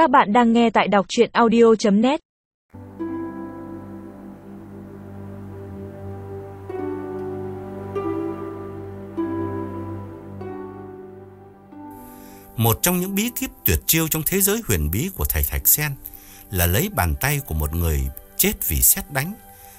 Các bạn đang nghe tại đọc chuyện audio.net Một trong những bí kíp tuyệt chiêu trong thế giới huyền bí của thầy Thạch Sen là lấy bàn tay của một người chết vì xét đánh,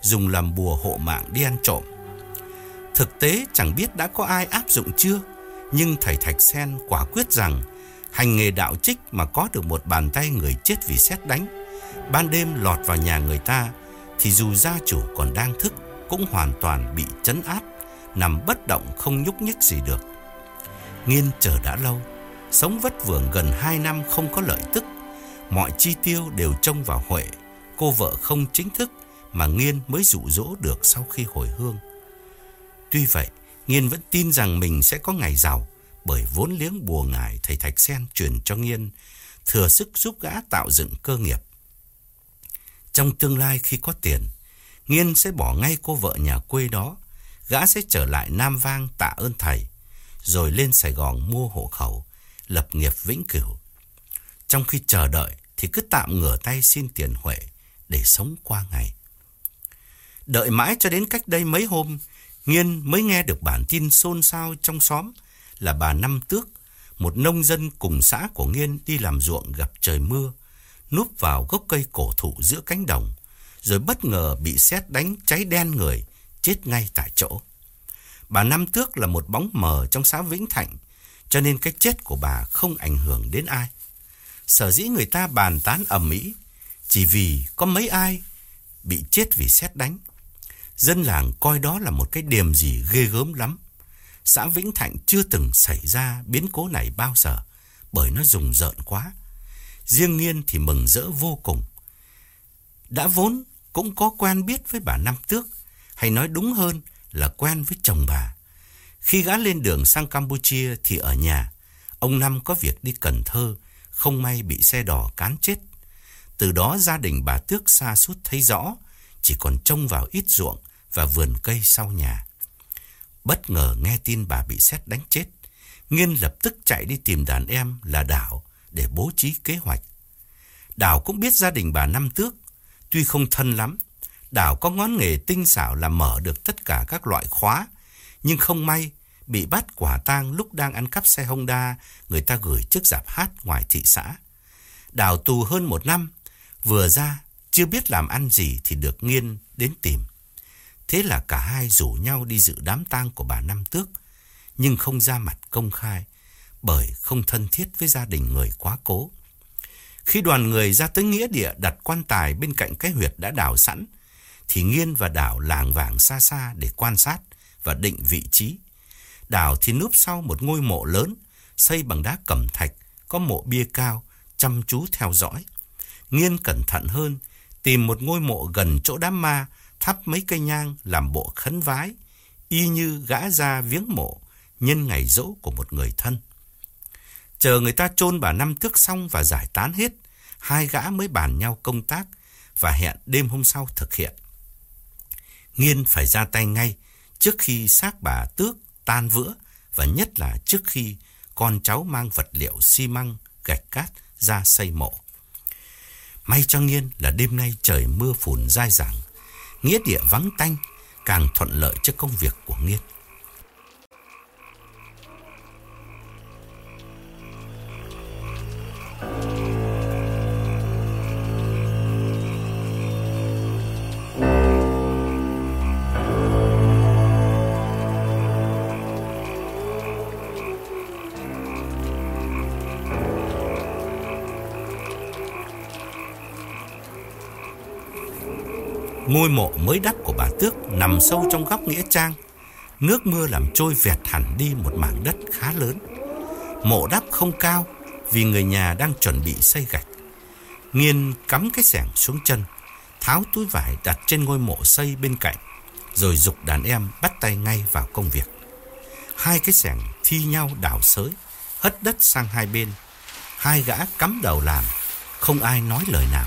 dùng làm bùa hộ mạng đi ăn trộm. Thực tế chẳng biết đã có ai áp dụng chưa, nhưng thầy Thạch Sen quả quyết rằng hành nghề đạo trích mà có được một bàn tay người chết vì xét đánh, ban đêm lọt vào nhà người ta thì dù gia chủ còn đang thức cũng hoàn toàn bị chấn áp, nằm bất động không nhúc nhích gì được. Nghiên chờ đã lâu, sống vất vưởng gần 2 năm không có lợi tức, mọi chi tiêu đều trông vào Huệ, cô vợ không chính thức mà Nghiên mới dụ dỗ được sau khi hồi hương. Tuy vậy, Nghiên vẫn tin rằng mình sẽ có ngày giàu, bởi vốn liếng bùa ngải thầy Thạch Sen truyền cho Nghiên, thừa sức giúp gã tạo dựng cơ nghiệp. Trong tương lai khi có tiền, Nghiên sẽ bỏ ngay cô vợ nhà quê đó, gã sẽ trở lại Nam Vang tạ ơn thầy, rồi lên Sài Gòn mua hộ khẩu, lập nghiệp vĩnh cửu. Trong khi chờ đợi thì cứ tạm ngửa tay xin tiền Huệ để sống qua ngày. Đợi mãi cho đến cách đây mấy hôm, Nghiên mới nghe được bản tin xôn xao trong xóm là bà Năm Tước, một nông dân cùng xã của Nghiên đi làm ruộng gặp trời mưa, núp vào gốc cây cổ thụ giữa cánh đồng, rồi bất ngờ bị sét đánh cháy đen người, chết ngay tại chỗ. Bà Năm Tước là một bóng mờ trong xã Vĩnh Thạnh, cho nên cái chết của bà không ảnh hưởng đến ai. Sở dĩ người ta bàn tán ầm ĩ chỉ vì có mấy ai bị chết vì sét đánh. Dân làng coi đó là một cái điểm gì ghê gớm lắm xã Vĩnh Thạnh chưa từng xảy ra biến cố này bao giờ, bởi nó rùng rợn quá. Riêng Nghiên thì mừng rỡ vô cùng. Đã vốn cũng có quen biết với bà Năm Tước, hay nói đúng hơn là quen với chồng bà. Khi gã lên đường sang Campuchia thì ở nhà, ông Năm có việc đi Cần Thơ, không may bị xe đỏ cán chết. Từ đó gia đình bà Tước xa suốt thấy rõ, chỉ còn trông vào ít ruộng và vườn cây sau nhà. Bất ngờ nghe tin bà bị xét đánh chết, Nghiên lập tức chạy đi tìm đàn em là Đảo để bố trí kế hoạch. Đảo cũng biết gia đình bà Năm Tước, tuy không thân lắm, Đảo có ngón nghề tinh xảo là mở được tất cả các loại khóa, nhưng không may bị bắt quả tang lúc đang ăn cắp xe Honda người ta gửi trước giạp hát ngoài thị xã. Đảo tù hơn một năm, vừa ra chưa biết làm ăn gì thì được Nghiên đến tìm. Thế là cả hai rủ nhau đi dự đám tang của bà Năm Tước, nhưng không ra mặt công khai, bởi không thân thiết với gia đình người quá cố. Khi đoàn người ra tới nghĩa địa đặt quan tài bên cạnh cái huyệt đã đào sẵn, thì Nghiên và Đảo làng vàng xa xa để quan sát và định vị trí. Đảo thì núp sau một ngôi mộ lớn, xây bằng đá cẩm thạch, có mộ bia cao, chăm chú theo dõi. Nghiên cẩn thận hơn, tìm một ngôi mộ gần chỗ đám ma, thắp mấy cây nhang làm bộ khấn vái, y như gã ra viếng mộ nhân ngày dỗ của một người thân. Chờ người ta chôn bà năm tước xong và giải tán hết, hai gã mới bàn nhau công tác và hẹn đêm hôm sau thực hiện. Nghiên phải ra tay ngay trước khi xác bà tước tan vữa và nhất là trước khi con cháu mang vật liệu xi măng, gạch cát ra xây mộ. May cho Nghiên là đêm nay trời mưa phùn dai dẳng, nghĩa địa vắng tanh, càng thuận lợi cho công việc của Nghiên. Ngôi mộ mới đắp của bà Tước nằm sâu trong góc nghĩa trang. Nước mưa làm trôi vẹt hẳn đi một mảng đất khá lớn. Mộ đắp không cao vì người nhà đang chuẩn bị xây gạch. Nghiên cắm cái sẻng xuống chân, tháo túi vải đặt trên ngôi mộ xây bên cạnh, rồi dục đàn em bắt tay ngay vào công việc. Hai cái sẻng thi nhau đào sới, hất đất sang hai bên. Hai gã cắm đầu làm, không ai nói lời nào.